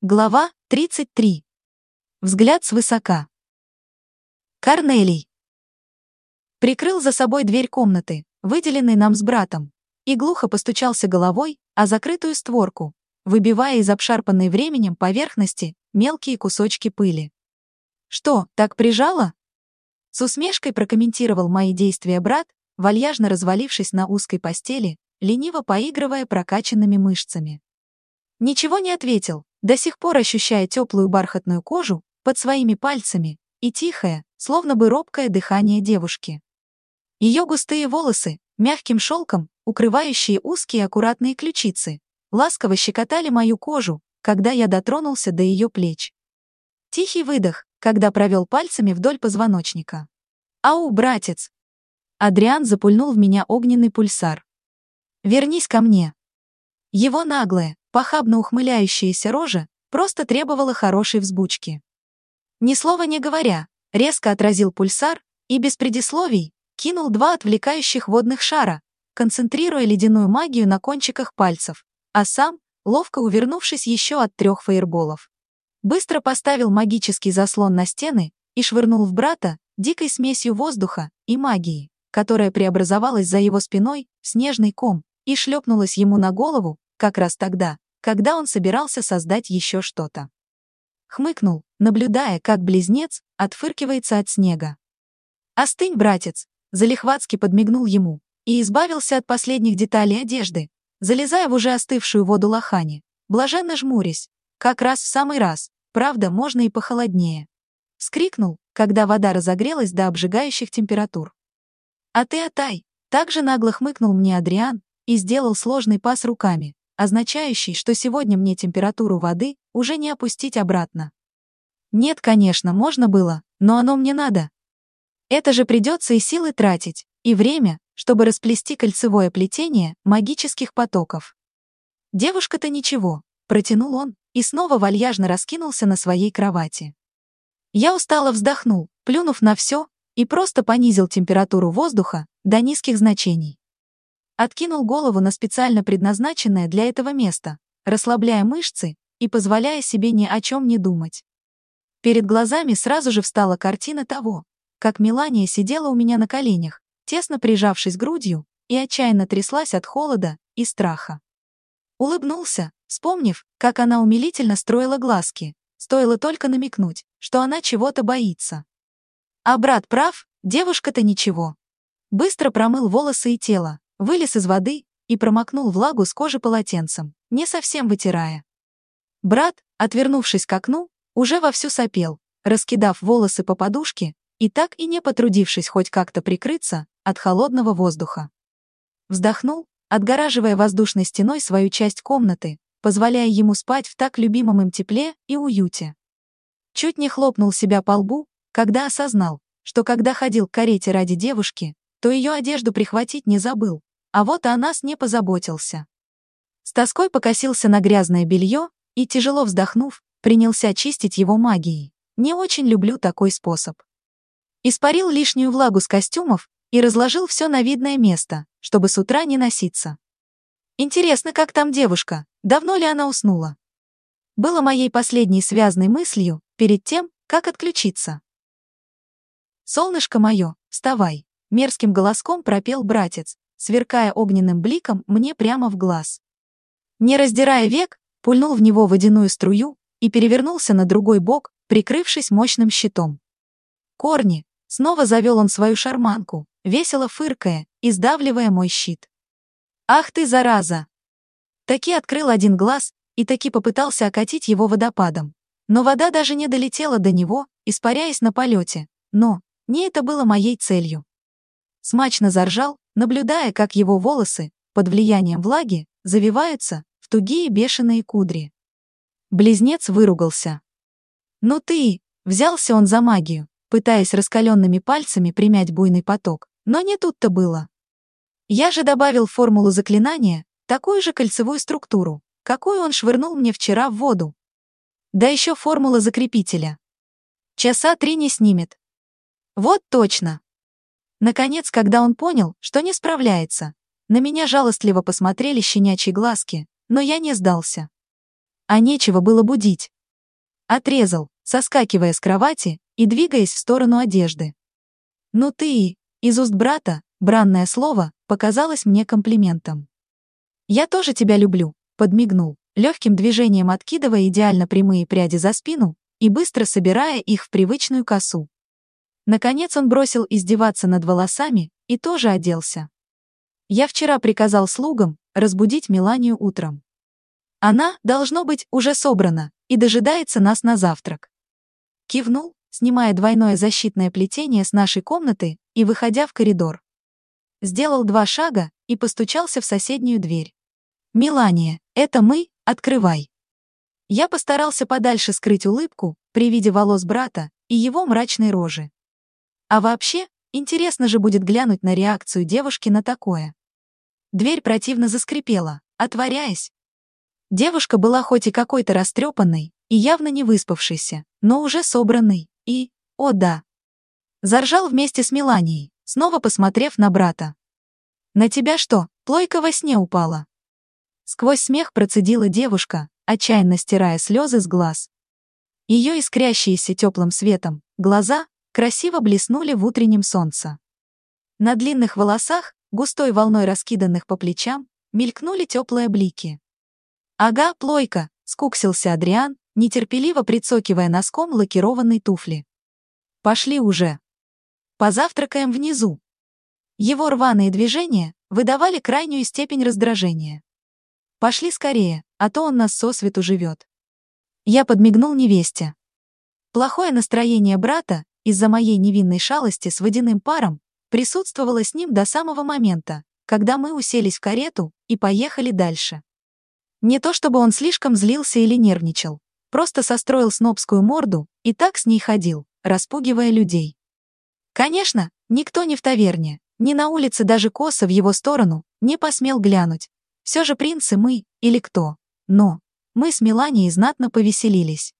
Глава 33. Взгляд свысока. Корнелий. Прикрыл за собой дверь комнаты, выделенной нам с братом, и глухо постучался головой о закрытую створку, выбивая из обшарпанной временем поверхности мелкие кусочки пыли. «Что, так прижало?» С усмешкой прокомментировал мои действия брат, вальяжно развалившись на узкой постели, лениво поигрывая прокачанными мышцами. Ничего не ответил, до сих пор ощущая теплую бархатную кожу под своими пальцами и тихое, словно бы робкое дыхание девушки. Ее густые волосы, мягким шелком, укрывающие узкие аккуратные ключицы, ласково щекотали мою кожу, когда я дотронулся до ее плеч. Тихий выдох, когда провел пальцами вдоль позвоночника. «Ау, братец!» Адриан запульнул в меня огненный пульсар. «Вернись ко мне!» Его наглое, похабно ухмыляющаяся рожа просто требовала хорошей взбучки. Ни слова не говоря, резко отразил пульсар и без предисловий кинул два отвлекающих водных шара, концентрируя ледяную магию на кончиках пальцев, а сам, ловко увернувшись еще от трех фаерболов. Быстро поставил магический заслон на стены и швырнул в брата дикой смесью воздуха и магии, которая преобразовалась за его спиной в снежный ком и шлепнулась ему на голову как раз тогда, когда он собирался создать еще что-то. Хмыкнул, наблюдая, как близнец отфыркивается от снега. «Остынь, братец!» Залихватски подмигнул ему и избавился от последних деталей одежды, залезая в уже остывшую воду лохани, блаженно жмурясь, как раз в самый раз, правда, можно и похолоднее. Скрикнул, когда вода разогрелась до обжигающих температур. «А ты, Атай!» Также нагло хмыкнул мне Адриан и сделал сложный пас руками, означающий, что сегодня мне температуру воды уже не опустить обратно. Нет, конечно, можно было, но оно мне надо. Это же придется и силы тратить, и время, чтобы расплести кольцевое плетение магических потоков. Девушка-то ничего, протянул он и снова вальяжно раскинулся на своей кровати. Я устало вздохнул, плюнув на все, и просто понизил температуру воздуха до низких значений. Откинул голову на специально предназначенное для этого место, расслабляя мышцы и позволяя себе ни о чем не думать. Перед глазами сразу же встала картина того, как Мелания сидела у меня на коленях, тесно прижавшись грудью, и отчаянно тряслась от холода и страха. Улыбнулся, вспомнив, как она умилительно строила глазки, стоило только намекнуть, что она чего-то боится. А брат прав, девушка-то ничего. Быстро промыл волосы и тело, вылез из воды и промокнул влагу с кожи полотенцем, не совсем вытирая. Брат, отвернувшись к окну, уже вовсю сопел, раскидав волосы по подушке и так и не потрудившись хоть как-то прикрыться от холодного воздуха. Вздохнул, отгораживая воздушной стеной свою часть комнаты, позволяя ему спать в так любимом им тепле и уюте. Чуть не хлопнул себя по лбу, когда осознал, что когда ходил к карете ради девушки, то ее одежду прихватить не забыл, а вот о нас не позаботился. С тоской покосился на грязное белье и, тяжело вздохнув, принялся чистить его магией. Не очень люблю такой способ. Испарил лишнюю влагу с костюмов и разложил все на видное место, чтобы с утра не носиться. Интересно, как там девушка, давно ли она уснула? Было моей последней связной мыслью перед тем, как отключиться. «Солнышко мое, вставай!» — мерзким голоском пропел братец, сверкая огненным бликом мне прямо в глаз. Не раздирая век, пульнул в него водяную струю и перевернулся на другой бок, прикрывшись мощным щитом. Корни, снова завел он свою шарманку, весело фыркая и сдавливая мой щит. «Ах ты, зараза!» Таки открыл один глаз и таки попытался окатить его водопадом. Но вода даже не долетела до него, испаряясь на полете. Но не это было моей целью. Смачно заржал, наблюдая, как его волосы, под влиянием влаги, завиваются в тугие бешеные кудри. Близнец выругался. «Ну ты!» — взялся он за магию, пытаясь раскаленными пальцами примять буйный поток, но не тут-то было. Я же добавил формулу заклинания, такую же кольцевую структуру, какую он швырнул мне вчера в воду. Да еще формула закрепителя. Часа три не снимет. Вот точно. Наконец, когда он понял, что не справляется, на меня жалостливо посмотрели щенячьи глазки, но я не сдался. а нечего было будить. Отрезал, соскакивая с кровати и двигаясь в сторону одежды. «Ну ты и...» Из уст брата, бранное слово, показалось мне комплиментом. «Я тоже тебя люблю», — подмигнул, легким движением откидывая идеально прямые пряди за спину и быстро собирая их в привычную косу. Наконец он бросил издеваться над волосами и тоже оделся. Я вчера приказал слугам разбудить Меланию утром. Она, должно быть, уже собрана и дожидается нас на завтрак. Кивнул, снимая двойное защитное плетение с нашей комнаты и выходя в коридор. Сделал два шага и постучался в соседнюю дверь. «Мелания, это мы, открывай». Я постарался подальше скрыть улыбку при виде волос брата и его мрачной рожи. А вообще, интересно же будет глянуть на реакцию девушки на такое. Дверь противно заскрипела, отворяясь. Девушка была хоть и какой-то растрепанной и явно не выспавшейся, но уже собранной, и, о да, заржал вместе с Меланией, снова посмотрев на брата. «На тебя что, плойка во сне упала?» Сквозь смех процедила девушка, отчаянно стирая слезы с глаз. Ее искрящиеся теплым светом глаза красиво блеснули в утреннем солнце. На длинных волосах, густой волной раскиданных по плечам, мелькнули теплые блики. «Ага, плойка!» — скуксился Адриан, нетерпеливо прицокивая носком лакированной туфли. «Пошли уже!» «Позавтракаем внизу!» Его рваные движения выдавали крайнюю степень раздражения. «Пошли скорее, а то он нас сосвету живет». Я подмигнул невесте. Плохое настроение брата из-за моей невинной шалости с водяным паром, присутствовала с ним до самого момента, когда мы уселись в карету и поехали дальше. Не то чтобы он слишком злился или нервничал, просто состроил снобскую морду и так с ней ходил, распугивая людей. Конечно, никто не в таверне, ни на улице даже косо в его сторону не посмел глянуть. Все же принцы мы или кто. Но мы с Меланией знатно повеселились.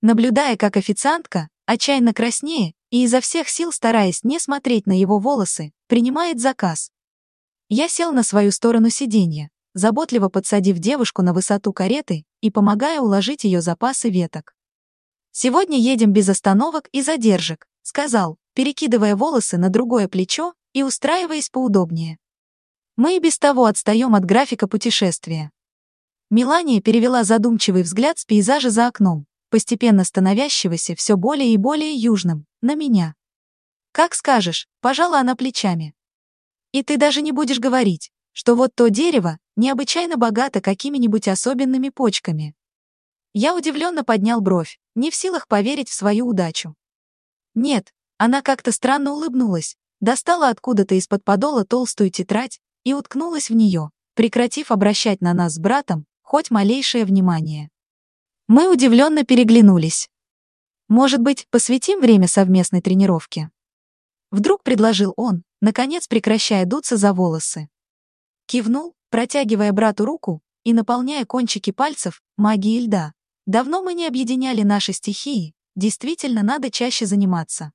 Наблюдая, как официантка, отчаянно краснее и изо всех сил стараясь не смотреть на его волосы, принимает заказ. Я сел на свою сторону сиденья, заботливо подсадив девушку на высоту кареты и помогая уложить ее запасы веток. «Сегодня едем без остановок и задержек», — сказал, перекидывая волосы на другое плечо и устраиваясь поудобнее. «Мы и без того отстаем от графика путешествия». Мелания перевела задумчивый взгляд с пейзажа за окном, постепенно становящегося все более и более южным, на меня. «Как скажешь», — пожала она плечами. «И ты даже не будешь говорить, что вот то дерево необычайно богато какими-нибудь особенными почками». Я удивленно поднял бровь, не в силах поверить в свою удачу. Нет, она как-то странно улыбнулась, достала откуда-то из-под подола толстую тетрадь и уткнулась в нее, прекратив обращать на нас с братом хоть малейшее внимание. Мы удивленно переглянулись. Может быть, посвятим время совместной тренировке? Вдруг предложил он, наконец прекращая дуться за волосы. Кивнул, протягивая брату руку и наполняя кончики пальцев магией льда. Давно мы не объединяли наши стихии, действительно надо чаще заниматься.